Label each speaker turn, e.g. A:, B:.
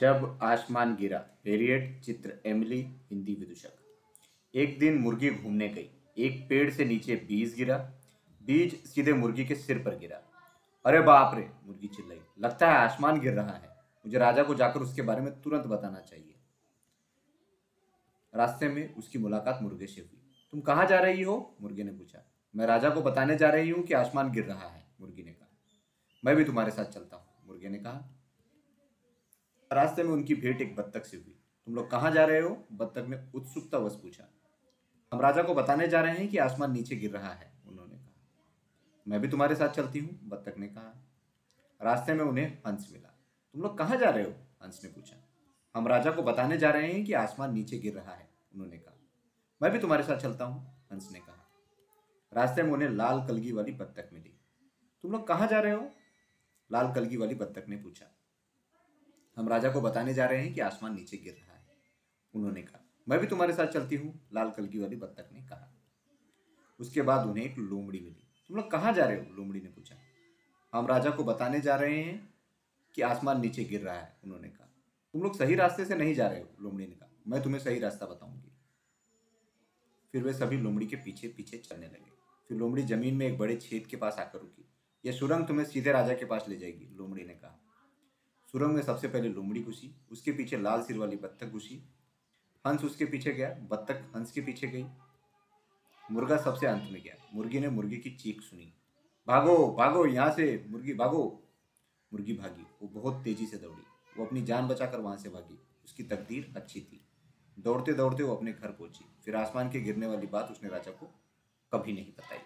A: जब आसमान गिरा पेरियड चित्र एमिली हिंदी विदूषक। एक दिन मुर्गी घूमने गई। एक पेड़ से नीचे बीज गिरा। बीज सीधे मुर्गी के सिर पर गिरा। अरे बाप रे, मुर्गी चिल्लाई। लगता है आसमान गिर रहा है। मुझे राजा को जाकर उसके बारे में तुरंत बताना चाहिए। रास्ते में उसकी मुलाकात मुर्गे से हुई। तुम कहाँ जा रही हो? मुर्गे ने पूछा। मैं राजा को बताने जा रही हूँ कि आसमान गिर रहा है, मुर्गी ने कहा। मैं भी तुम्हारे साथ चलता हूँ, मुर्गे ने कहा। रास्ते में उनकी भेंट एक बत्तख से हुई। तुम लोग कहाँ जा रहे हो? बत्तख ने उत्सुकता वश पूछा। हम राजा को बताने जा रहे हैं कि आसमान नीचे गिर रहा है, उन्होंने कहा। मैं भी तुम्हारे साथ चलती हूँ, बत्तख ने कहा। रास्ते में उन्हें हंस मिला। तुम लोग कहाँ जा रहे हो? हंस ने पूछा। हम राजा को बताने जा रहे हैं कि आसमान नीचे गिर रहा है, उन्होंने कहा। मैं भी तुम्हारे साथ चलता हूँ, हंस ने कहा। रास्ते में उन्हें लाल कलगी वाली बत्तख मिली। तुम लोग कहाँ जा रहे हो? लाल कलगी वाली बत्तख ने पूछा। हम राजा को बताने जा रहे हैं कि आसमान नीचे गिर रहा है, उन्होंने कहा। मैं भी तुम्हारे साथ चलती हूँ, लाल कलगी वाली बत्तख ने कहा। उसके बाद उन्हें एक लोमड़ी मिली। तुम लोग कहाँ जा रहे हो? लोमड़ी ने पूछा। हम राजा को बताने जा रहे हैं कि आसमान नीचे गिर रहा है, उन्होंने कहा। तुम लोग सही रास्ते से नहीं जा रहे हो? लोमड़ी ने कहा। मैं तुम्हें सही रास्ता बताऊँगी। फिर वे सभी लोमड़ी के पीछे पीछे चलने लगे। फिर लोमड़ी ज़मीन में एक बड़े छेद के पास आकर रुकी। यह सुरंग तुम्हें सीधे राजा के पास ले जाएगी, लोमड़ी ने कहा। सुरंग में सबसे पहले लोमड़ी घुसी, उसके पीछे लाल सिर वाली बत्तख घुसी। हंस उसके पीछे गया, बत्तख हंस के पीछे गई। मुर्गा सबसे अंत में गया। मुर्गी ने मुर्गी की चीख सुनी। भागो भागो, यहाँ से, मुर्गी, भागो। मुर्गी भागी। वो बहुत तेज़ी से दौड़ी। वो अपनी जान बचाकर वहाँ से भागी। उसकी तकदीर अच्छी थी। दौड़ते दौड़ते वो अपने घर पहुँची। फिर आसमान के गिरने वाली बात उसने राजा को कभी नहीं बताई।